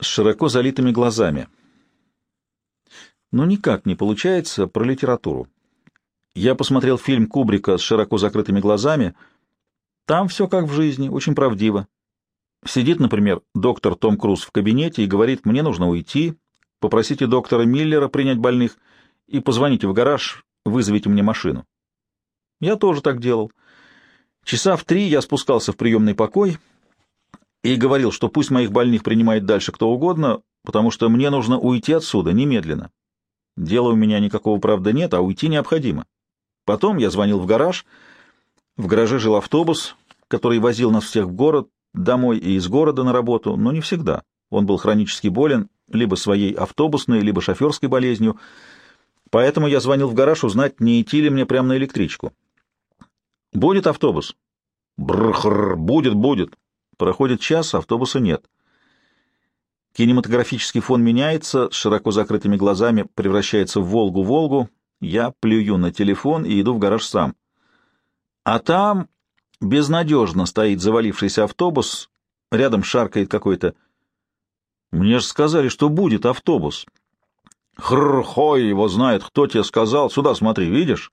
с широко залитыми глазами. Но никак не получается про литературу. Я посмотрел фильм Кубрика с широко закрытыми глазами. Там все как в жизни, очень правдиво. Сидит, например, доктор Том Круз в кабинете и говорит, мне нужно уйти, попросите доктора Миллера принять больных и позвоните в гараж, вызовите мне машину. Я тоже так делал. Часа в три я спускался в приемный покой и говорил, что пусть моих больных принимает дальше кто угодно, потому что мне нужно уйти отсюда немедленно. Дела у меня никакого, правда, нет, а уйти необходимо. Потом я звонил в гараж. В гараже жил автобус, который возил нас всех в город, домой и из города на работу, но не всегда. Он был хронически болен, либо своей автобусной, либо шоферской болезнью, поэтому я звонил в гараж узнать, не идти ли мне прямо на электричку. «Будет автобус?» «Бррр, будет, будет». Проходит час, автобуса нет. Кинематографический фон меняется, с широко закрытыми глазами превращается в «Волгу-Волгу». Я плюю на телефон и иду в гараж сам. А там безнадежно стоит завалившийся автобус, рядом шаркает какой-то. Мне же сказали, что будет автобус. Хрхой его знает, кто тебе сказал. Сюда смотри, видишь?